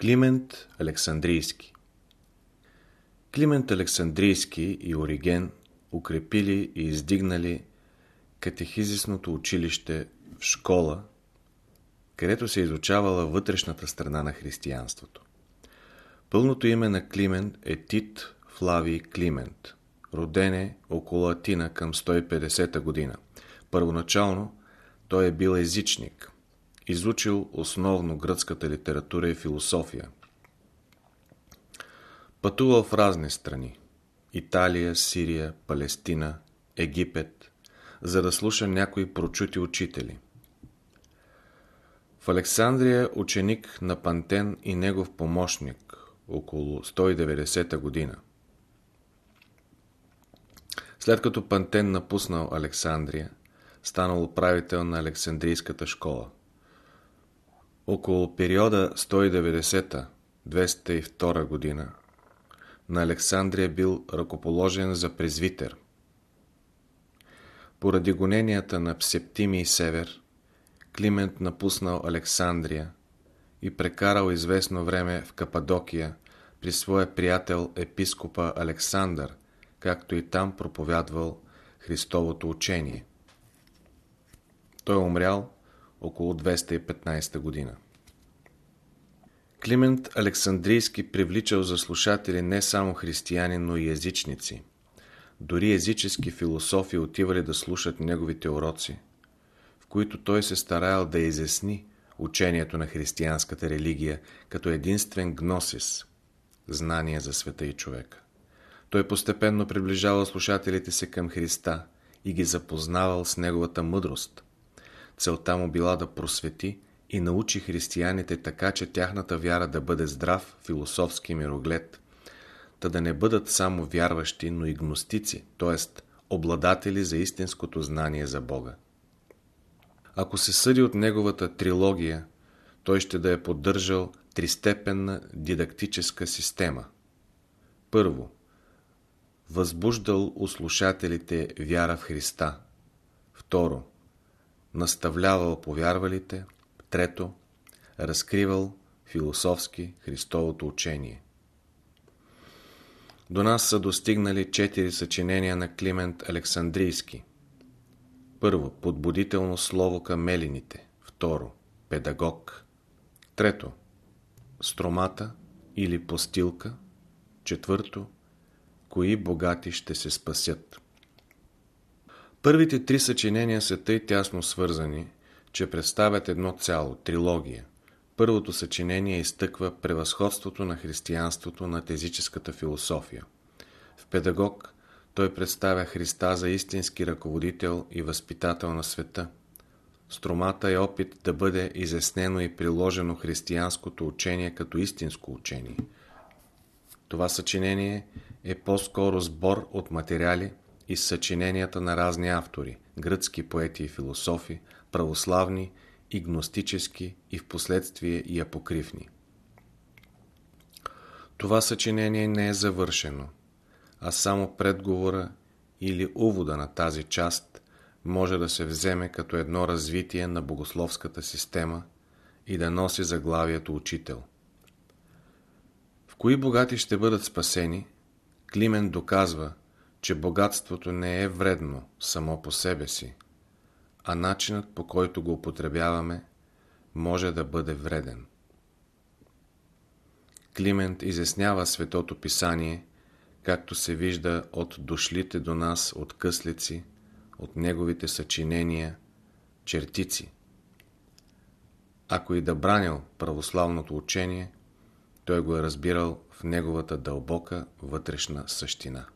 Климент Александрийски Климент Александрийски и Ориген укрепили и издигнали катехизисното училище в школа, където се изучавала вътрешната страна на християнството. Пълното име на Климент е Тит Флавий Климент. Роден е около Атина към 150 година. Първоначално той е бил езичник. Изучил основно гръцката литература и философия. Пътувал в разни страни. Италия, Сирия, Палестина, Египет, за да слуша някои прочути учители. В Александрия ученик на Пантен и негов помощник около 190 година. След като Пантен напуснал Александрия, станал управител на Александрийската школа. Около периода 190-202 година на Александрия бил ръкоположен за презвитер. Поради гоненията на Псептимий Север, Климент напуснал Александрия и прекарал известно време в Кападокия при своя приятел епископа Александър, както и там проповядвал Христовото учение. Той е умрял около 215 година. Климент Александрийски привличал за слушатели не само християни, но и езичници. Дори езически философи отивали да слушат неговите уроци, в които той се стараял да изясни учението на християнската религия като единствен гносис, знание за света и човека. Той постепенно приближавал слушателите се към Христа и ги запознавал с неговата мъдрост. Целта му била да просвети и научи християните така, че тяхната вяра да бъде здрав философски мироглед, та да не бъдат само вярващи, но и гностици, т.е. обладатели за истинското знание за Бога. Ако се съди от неговата трилогия, той ще да е поддържал тристепенна дидактическа система. Първо, възбуждал у слушателите вяра в Христа. Второ, наставлявал повярвалите. Трето, разкривал философски Христовото учение. До нас са достигнали четири съчинения на Климент Александрийски. Първо, подбудително слово към мелините. Второ, педагог. Трето, стромата или постилка. Четвърто, кои богати ще се спасят. Първите три съчинения са тъй тясно свързани, че представят едно цяло, трилогия. Първото съчинение изтъква превъзходството на християнството над езическата философия. В педагог той представя Христа за истински ръководител и възпитател на света. Стромата е опит да бъде изяснено и приложено християнското учение като истинско учение. Това съчинение е по-скоро сбор от материали и съчиненията на разни автори, гръцки поети и философи, православни и гностически и в последствие и апокривни. Това съчинение не е завършено, а само предговора или увода на тази част може да се вземе като едно развитие на богословската система и да носи заглавието учител. В кои богати ще бъдат спасени, Климен доказва, че богатството не е вредно само по себе си, а начинът по който го употребяваме може да бъде вреден. Климент изяснява Светото Писание, както се вижда от дошлите до нас от къслици, от неговите съчинения, чертици. Ако и да бранил православното учение, той го е разбирал в неговата дълбока вътрешна същина.